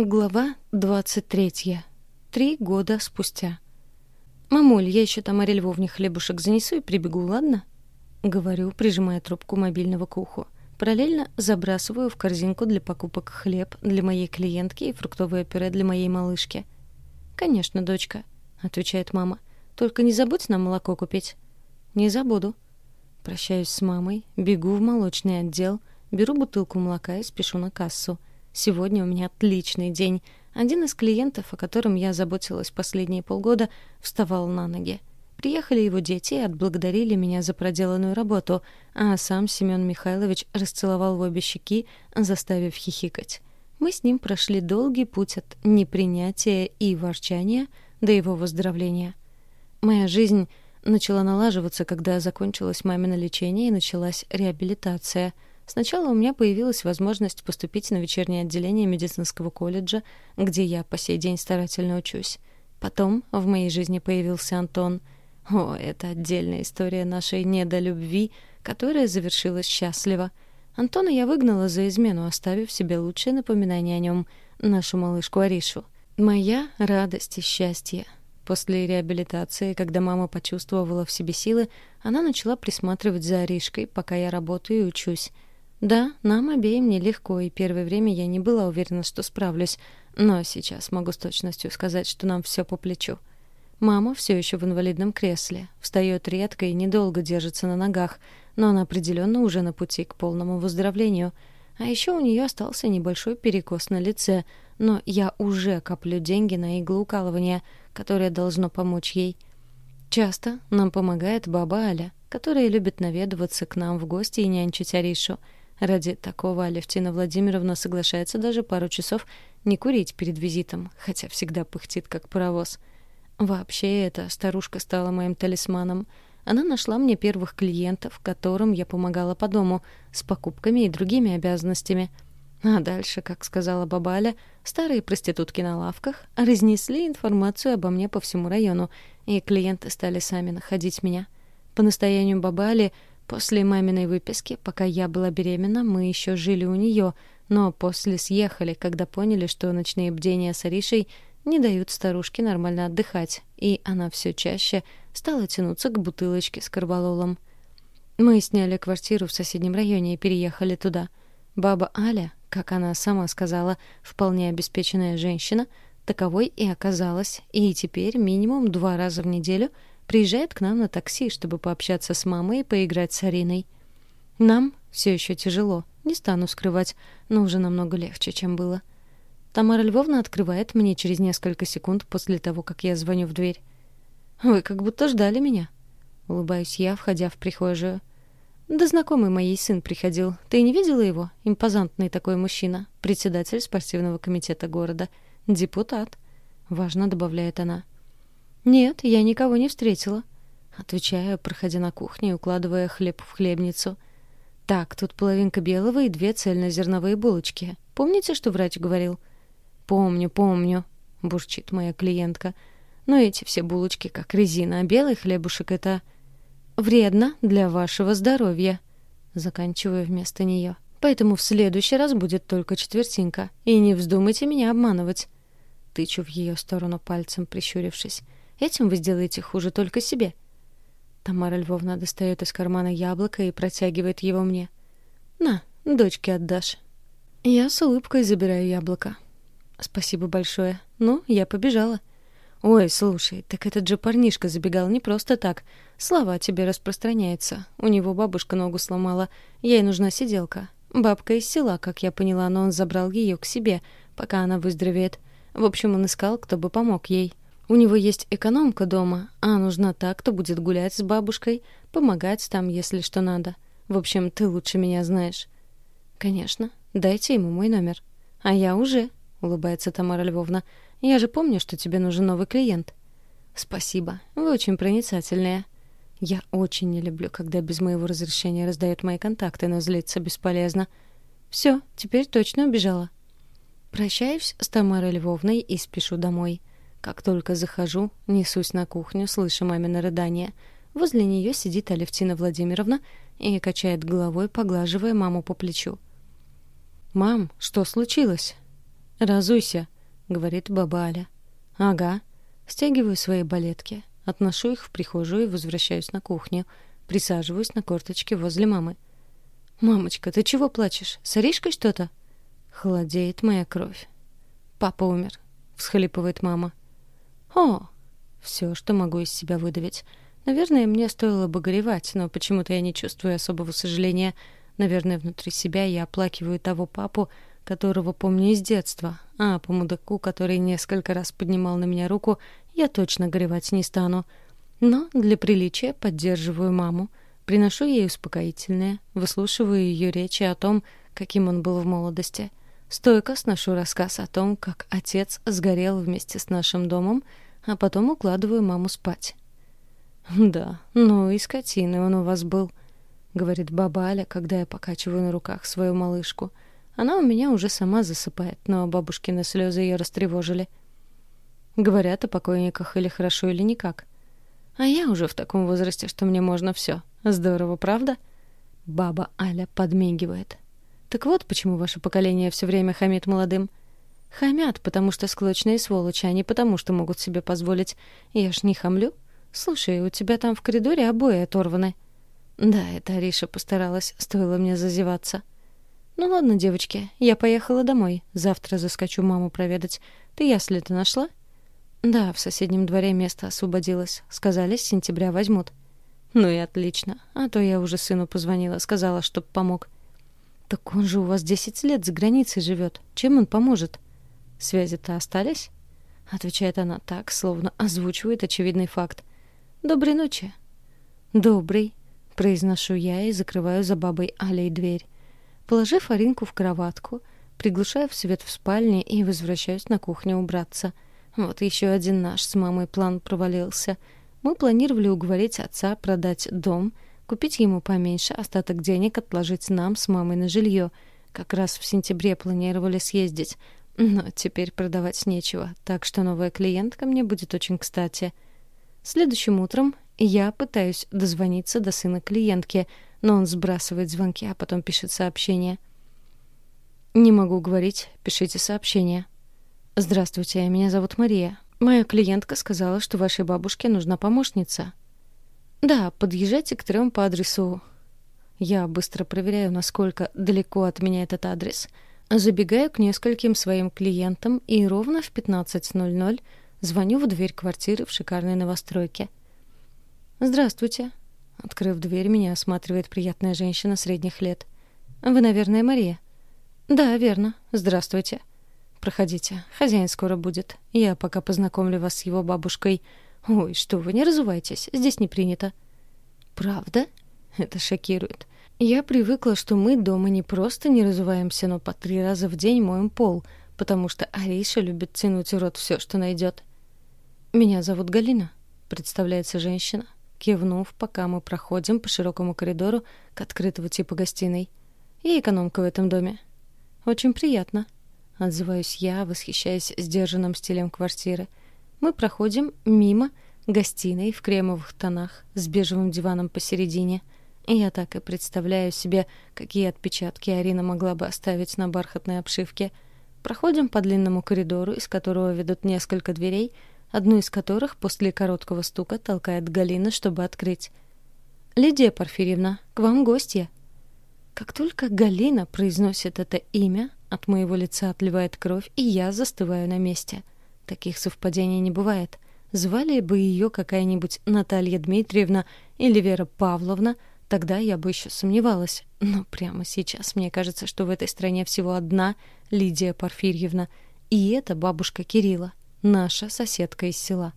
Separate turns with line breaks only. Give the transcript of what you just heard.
Глава 23. Три года спустя. «Мамуль, я еще Тамаре Львовне хлебушек занесу и прибегу, ладно?» Говорю, прижимая трубку мобильного к уху. Параллельно забрасываю в корзинку для покупок хлеб для моей клиентки и фруктовое пюре для моей малышки. «Конечно, дочка», — отвечает мама. «Только не забудь нам молоко купить». «Не забуду». Прощаюсь с мамой, бегу в молочный отдел, беру бутылку молока и спешу на кассу — Сегодня у меня отличный день. Один из клиентов, о котором я заботилась последние полгода, вставал на ноги. Приехали его дети и отблагодарили меня за проделанную работу, а сам Семен Михайлович расцеловал в обе щеки, заставив хихикать. Мы с ним прошли долгий путь от непринятия и ворчания до его выздоровления. Моя жизнь начала налаживаться, когда закончилось мамино лечение и началась реабилитация — Сначала у меня появилась возможность поступить на вечернее отделение медицинского колледжа, где я по сей день старательно учусь. Потом в моей жизни появился Антон. О, это отдельная история нашей недолюбви, которая завершилась счастливо. Антона я выгнала за измену, оставив себе лучшее напоминание о нем, нашу малышку Аришу. Моя радость и счастье. После реабилитации, когда мама почувствовала в себе силы, она начала присматривать за Аришкой, пока я работаю и учусь. Да, нам обеим нелегко, и первое время я не была уверена, что справлюсь, но сейчас могу с точностью сказать, что нам все по плечу. Мама все еще в инвалидном кресле, встает редко и недолго держится на ногах, но она определенно уже на пути к полному выздоровлению. А еще у нее остался небольшой перекос на лице, но я уже коплю деньги на иглоукалывание, которое должно помочь ей. Часто нам помогает баба Аля, которая любит наведываться к нам в гости и нянчить Аришу — Ради такого Алевтина Владимировна соглашается даже пару часов не курить перед визитом, хотя всегда пыхтит, как паровоз. Вообще, эта старушка стала моим талисманом. Она нашла мне первых клиентов, которым я помогала по дому, с покупками и другими обязанностями. А дальше, как сказала бабаля, старые проститутки на лавках разнесли информацию обо мне по всему району, и клиенты стали сами находить меня. По настоянию бабали После маминой выписки, пока я была беременна, мы еще жили у нее, но после съехали, когда поняли, что ночные бдения с Аришей не дают старушке нормально отдыхать, и она все чаще стала тянуться к бутылочке с карбалолом. Мы сняли квартиру в соседнем районе и переехали туда. Баба Аля, как она сама сказала, вполне обеспеченная женщина, таковой и оказалась, и теперь минимум два раза в неделю — приезжает к нам на такси, чтобы пообщаться с мамой и поиграть с Ариной. Нам все еще тяжело, не стану скрывать, но уже намного легче, чем было. Тамара Львовна открывает мне через несколько секунд после того, как я звоню в дверь. «Вы как будто ждали меня», — улыбаюсь я, входя в прихожую. «Да знакомый моей сын приходил. Ты не видела его? Импозантный такой мужчина. Председатель спортивного комитета города. Депутат». Важно, добавляет она. «Нет, я никого не встретила», — отвечаю, проходя на кухню и укладывая хлеб в хлебницу. «Так, тут половинка белого и две цельнозерновые булочки. Помните, что врач говорил?» «Помню, помню», — бурчит моя клиентка. «Но эти все булочки как резина, а белый хлебушек — это...» «Вредно для вашего здоровья», — заканчиваю вместо нее. «Поэтому в следующий раз будет только четвертинка. И не вздумайте меня обманывать». Тычу в ее сторону пальцем, прищурившись. Этим вы сделаете хуже только себе. Тамара Львовна достает из кармана яблоко и протягивает его мне. На, дочке отдашь. Я с улыбкой забираю яблоко. Спасибо большое. Ну, я побежала. Ой, слушай, так этот же парнишка забегал не просто так. Слава о тебе распространяется. У него бабушка ногу сломала. Ей нужна сиделка. Бабка из села, как я поняла, но он забрал ее к себе, пока она выздоровеет. В общем, он искал, кто бы помог ей. У него есть экономка дома, а нужна та, кто будет гулять с бабушкой, помогать там, если что надо. В общем, ты лучше меня знаешь. Конечно. Дайте ему мой номер. А я уже, улыбается Тамара Львовна. Я же помню, что тебе нужен новый клиент. Спасибо. Вы очень проницательная. Я очень не люблю, когда без моего разрешения раздают мои контакты, но злиться бесполезно. Все, теперь точно убежала. Прощаюсь с Тамарой Львовной и спешу домой. Как только захожу, несусь на кухню, слышу мамино рыдание. Возле нее сидит Алевтина Владимировна и качает головой, поглаживая маму по плечу. «Мам, что случилось?» «Разуйся», — говорит баба Аля. «Ага». Стягиваю свои балетки, отношу их в прихожую и возвращаюсь на кухню. Присаживаюсь на корточке возле мамы. «Мамочка, ты чего плачешь? С Аришкой что-то?» Холодеет моя кровь. «Папа умер», — всхлипывает мама. «О!» Все, что могу из себя выдавить. Наверное, мне стоило бы горевать, но почему-то я не чувствую особого сожаления. Наверное, внутри себя я оплакиваю того папу, которого помню из детства, а по мудаку, который несколько раз поднимал на меня руку, я точно горевать не стану. Но для приличия поддерживаю маму, приношу ей успокоительное, выслушиваю ее речи о том, каким он был в молодости. Стойко сношу рассказ о том, как отец сгорел вместе с нашим домом, а потом укладываю маму спать. «Да, ну и скотины он у вас был», — говорит баба Аля, когда я покачиваю на руках свою малышку. Она у меня уже сама засыпает, но бабушкины слезы ее растревожили. Говорят о покойниках или хорошо, или никак. А я уже в таком возрасте, что мне можно все. Здорово, правда? Баба Аля подмигивает. Так вот, почему ваше поколение все время хамит молодым. Хамят, потому что склочные сволочи, а не потому, что могут себе позволить. Я ж не хамлю. Слушай, у тебя там в коридоре обои оторваны. Да, это Ариша постаралась, стоило мне зазеваться. Ну ладно, девочки, я поехала домой. Завтра заскочу маму проведать. Ты ясли-то нашла? Да, в соседнем дворе место освободилось. Сказали, с сентября возьмут. Ну и отлично. А то я уже сыну позвонила, сказала, чтоб помог. Так он же у вас десять лет за границей живет. Чем он поможет? Связи-то остались? Отвечает она так, словно озвучивает очевидный факт. Доброй ночи. Добрый, произношу я и закрываю за бабой Алей дверь. Положив Аринку в кроватку, приглушаю свет в спальне и возвращаюсь на кухню убраться. Вот еще один наш с мамой план провалился. Мы планировали уговорить отца продать дом, купить ему поменьше, остаток денег отложить нам с мамой на жилье. Как раз в сентябре планировали съездить — но теперь продавать нечего, так что новая клиентка мне будет очень кстати. Следующим утром я пытаюсь дозвониться до сына клиентки, но он сбрасывает звонки, а потом пишет сообщение. «Не могу говорить, пишите сообщение». «Здравствуйте, меня зовут Мария. Моя клиентка сказала, что вашей бабушке нужна помощница». «Да, подъезжайте к трем по адресу...» Я быстро проверяю, насколько далеко от меня этот адрес — Забегаю к нескольким своим клиентам и ровно в 15.00 звоню в дверь квартиры в шикарной новостройке. «Здравствуйте». Открыв дверь, меня осматривает приятная женщина средних лет. «Вы, наверное, Мария?» «Да, верно. Здравствуйте». «Проходите. Хозяин скоро будет. Я пока познакомлю вас с его бабушкой». «Ой, что вы, не разувайтесь. Здесь не принято». «Правда?» Это шокирует. Я привыкла, что мы дома не просто не разуваемся, но по три раза в день моем пол, потому что Ариша любит тянуть в рот все, что найдет. «Меня зовут Галина», — представляется женщина, кивнув, пока мы проходим по широкому коридору к открытого типа гостиной. «Я экономка в этом доме». «Очень приятно», — отзываюсь я, восхищаясь сдержанным стилем квартиры. Мы проходим мимо гостиной в кремовых тонах с бежевым диваном посередине — я так и представляю себе, какие отпечатки Арина могла бы оставить на бархатной обшивке. Проходим по длинному коридору, из которого ведут несколько дверей, одну из которых после короткого стука толкает Галина, чтобы открыть. «Лидия Порфирьевна, к вам гостья». Как только Галина произносит это имя, от моего лица отливает кровь, и я застываю на месте. Таких совпадений не бывает. Звали бы ее какая-нибудь Наталья Дмитриевна или Вера Павловна — Тогда я бы еще сомневалась. Но прямо сейчас мне кажется, что в этой стране всего одна Лидия Порфирьевна. И это бабушка Кирилла, наша соседка из села.